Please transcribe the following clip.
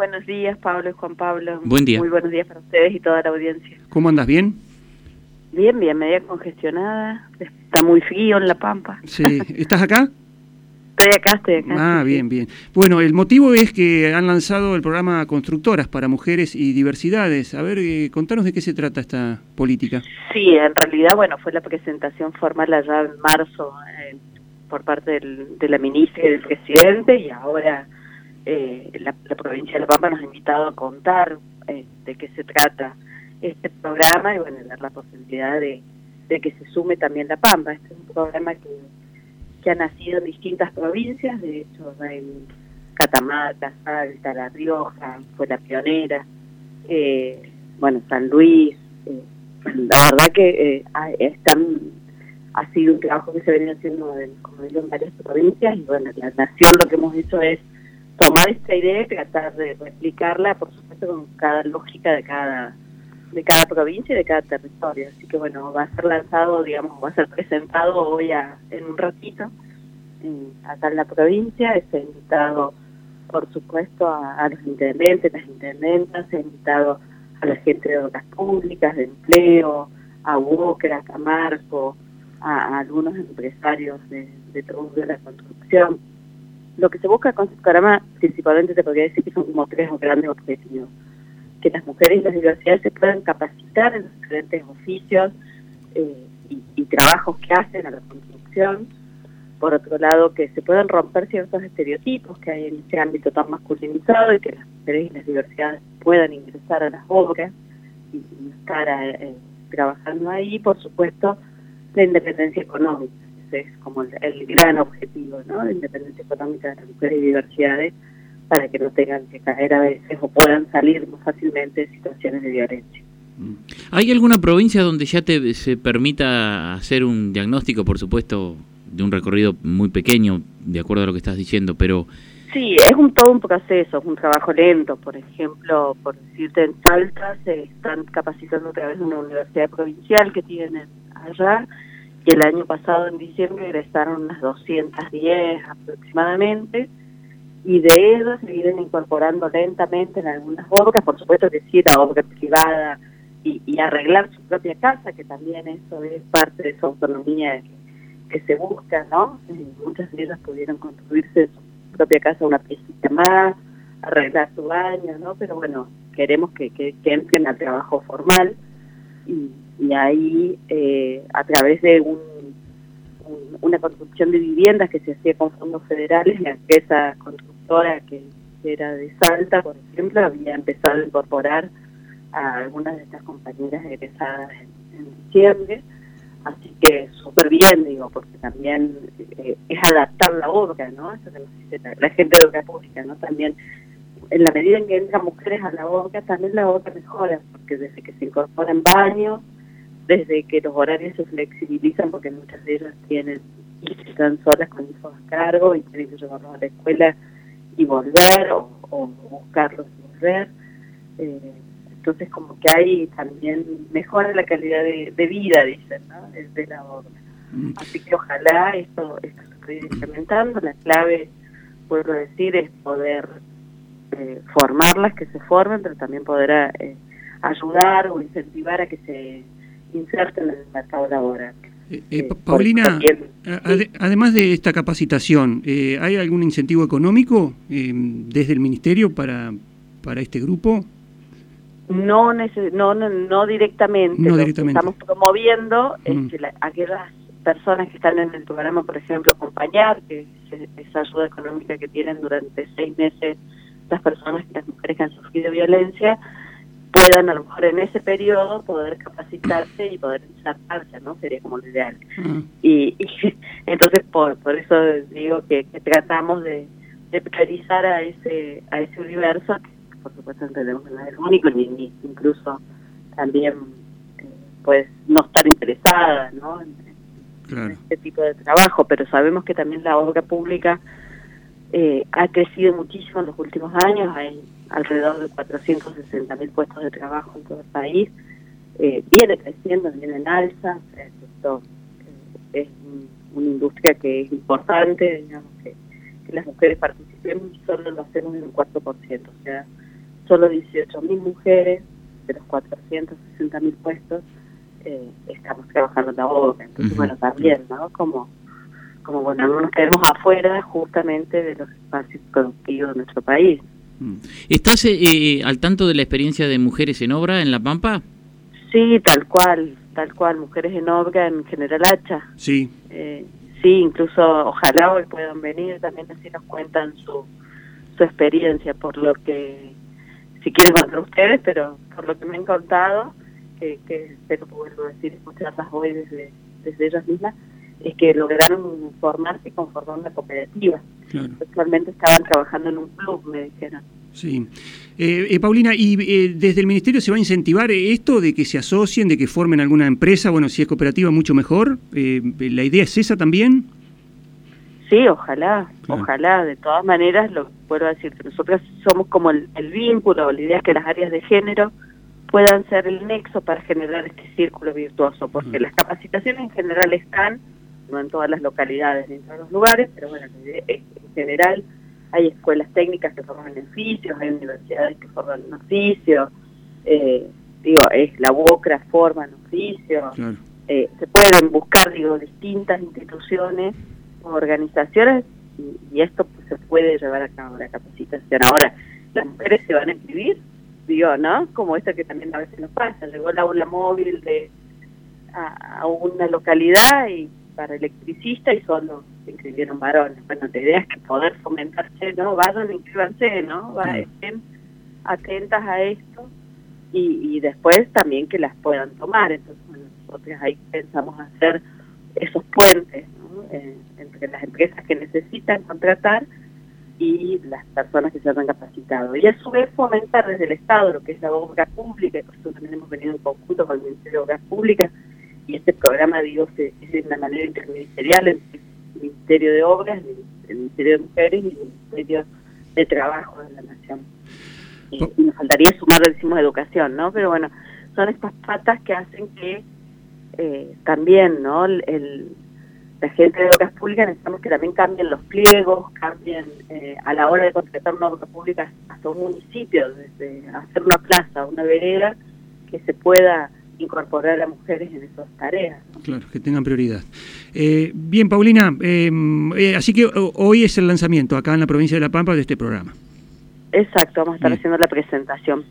Buenos días, Pablo y Juan Pablo. Buen día. Muy buenos días para ustedes y toda la audiencia. ¿Cómo andas? ¿Bien? Bien, bien, media congestionada. Está muy frío en La Pampa. Sí. ¿Estás acá? Estoy acá, estoy acá. Ah, bien, bien. Bueno, el motivo es que han lanzado el programa Constructoras para Mujeres y Diversidades. A ver, eh, contanos de qué se trata esta política. Sí, en realidad, bueno, fue la presentación formal allá en marzo eh, por parte del, de la ministra y del presidente y ahora eh, la, la, provincia de La Pampa nos ha invitado a contar eh, de qué se trata este programa y bueno, dar la posibilidad de, que se sume también La Pampa. Este es un programa que que ha nacido en distintas provincias, de hecho en Catamarca, Salta, La Rioja, fue la pionera, eh, bueno, San Luis, eh, la verdad que eh, ha sido un trabajo que se venía haciendo, en, como digo, en varias provincias, y bueno, la Nación lo que hemos hecho es tomar esta idea y tratar de replicarla, por supuesto, con cada lógica de cada de cada provincia y de cada territorio. Así que bueno, va a ser lanzado, digamos, va a ser presentado hoy a, en un ratito acá en la provincia. Está invitado, por supuesto, a, a, los intendentes, las intendentas, ha invitado a la gente de obras públicas, de empleo, a Walker, a Camargo, a, a algunos empresarios de, de todo de la construcción. Lo que se busca con Carama, principalmente te podría decir que son como tres grandes objetivos que las mujeres y las diversidades se puedan capacitar en los diferentes oficios eh, y, trabajos que hacen a la construcción. Por otro lado, que se puedan romper ciertos estereotipos que hay en ese ámbito tan masculinizado y que las mujeres y las diversidades puedan ingresar a las obras y, estar eh, trabajando ahí. Por supuesto, la independencia económica. Es como el, el gran objetivo, ¿no? La independencia económica de las mujeres y diversidades para que no tengan que caer a veces o puedan salir más fácilmente de situaciones de violencia. ¿Hay alguna provincia donde ya te se permita hacer un diagnóstico, por supuesto, de un recorrido muy pequeño, de acuerdo a lo que estás diciendo, pero... Sí, es un todo un proceso, es un trabajo lento. Por ejemplo, por decirte, en Salta se están capacitando a través de una universidad provincial que tienen allá y el año pasado, en diciembre, egresaron unas 210 aproximadamente y de ellos se vienen incorporando lentamente en algunas obras, por supuesto que sí, la obra privada y, arreglar su propia casa, que también eso es parte de su autonomía que, que se busca, ¿no? Muchas de ellas pudieron construirse su propia casa una piecita más, arreglar su baño, ¿no? Pero bueno, queremos que, que, que entren al trabajo formal y, y ahí eh, a través de un una construcción de viviendas que se hacía con fondos federales, la empresa constructora que era de Salta, por ejemplo, había empezado a incorporar a algunas de estas compañeras egresadas en, en diciembre, así que súper bien, digo, porque también eh, es adaptar la obra, ¿no? Eso que nos dice la, gente de obra pública, ¿no? También, en la medida en que entran mujeres a la obra, también la obra mejora, porque desde que se incorporan baños, desde que los horarios se flexibilizan porque muchas de ellas tienen y están solas con hijos a cargo y tienen que llevarlos a la escuela y volver o, o buscarlos y volver. Eh, entonces como que hay también mejora la calidad de, de vida, dicen, ¿no? desde la obra. Mm. Así que ojalá esto, esto se esté implementando. La clave, vuelvo a decir, es poder eh, formarlas, que se formen, pero también poder eh, ayudar o incentivar a que se inserten en el mercado laboral. Eh, eh, Paulina, ad además de esta capacitación, eh, ¿hay algún incentivo económico eh, desde el Ministerio para, para este grupo? No, no, no, no directamente. Lo que estamos promoviendo Mm. es que la, aquellas personas que están en el programa, por ejemplo, acompañar, que es esa ayuda económica que tienen durante seis meses las personas, las mujeres que han sufrido violencia, puedan a lo mejor en ese periodo poder capacitarse y poder insertarse, ¿no? Sería como lo ideal. Ah, Y, y entonces por, por eso digo que, que tratamos de, de priorizar a ese a ese universo, que por supuesto entendemos que no es el único, ni, ni incluso también eh, pues no estar interesada, ¿no? En, claro. en este tipo de trabajo, pero sabemos que también la obra pública eh, ha crecido muchísimo en los últimos años, hay alrededor de 460 mil puestos de trabajo en todo el país, eh, viene creciendo, viene en alza, esto eh, es un, una industria que es importante, digamos que, que las mujeres participemos y solo lo hacemos en un 4%, o sea, solo 18.000 mujeres de los 460.000 puestos eh, estamos trabajando en la obra. Entonces, bueno, también, ¿no? Como, como, bueno, no nos quedemos afuera justamente de los espacios productivos de nuestro país. Mm. ¿Estás eh, eh, al tanto de la experiencia de mujeres en obra en La Pampa? Sí, tal cual, tal cual, mujeres en obra en General Hacha. Sí. Eh, sí, incluso ojalá hoy puedan venir, también así nos cuentan su, su experiencia, por lo que, si quieren contar ustedes, pero por lo que me han contado, que, que espero poder decir, escucharlas hoy desde, desde ellas mismas, es que lograron formarse y conformar una cooperativa. Actualmente estaban trabajando en un club, me dijeron. Sí. Eh, eh, Paulina, ¿y eh, desde el Ministerio se va a incentivar esto de que se asocien, de que formen alguna empresa? Bueno, si es cooperativa, mucho mejor. ¿La idea es esa también? Sí, ojalá, ojalá. De todas maneras, lo puedo decir, nosotros somos como el, vínculo, la idea es que las áreas de género puedan ser el nexo para generar este círculo virtuoso, porque las capacitaciones en general están, no en todas las localidades ni en todos los lugares, pero bueno, en general hay escuelas técnicas que forman oficios, hay universidades que forman oficios, eh, digo, es la UOCRA forma oficios, eh, se pueden buscar, digo, distintas instituciones o organizaciones y, esto pues, se puede llevar a cabo la capacitación. Ahora, las mujeres se van a inscribir, digo, ¿no? Como esta que también a veces nos pasa, llegó la aula móvil de a una localidad y para electricista y solo se inscribieron varones. Bueno, la idea es que poder fomentarse, ¿no? Vayan, inscríbanse, ¿no? Va, estén atentas a esto y, y después también que las puedan tomar. Entonces, bueno, nosotros ahí pensamos hacer esos puentes ¿no? Eh, entre las empresas que necesitan contratar y las personas que se han capacitado. Y a su vez fomentar desde el Estado lo que es la obra pública, y por eso también hemos venido en conjunto con el Ministerio de Obras Públicas, y este programa, digo, es de una manera interministerial entre el Ministerio de Obras, el Ministerio de Mujeres y el Ministerio de Trabajo de la Nación. Y, nos faltaría sumar, decimos, educación, ¿no? Pero bueno, son estas patas que hacen que eh, también, ¿no? El, la gente de obras públicas necesitamos que también cambien los pliegos, cambien eh, a la hora de contratar una obra pública hasta un municipio, desde hacer una plaza, una vereda, que se pueda incorporar a mujeres en esas tareas. Claro, que tengan prioridad. Eh, bien, Paulina, em, eh, así que hoy es el lanzamiento acá en la provincia de La Pampa de este programa. Exacto, vamos a estar haciendo la presentación.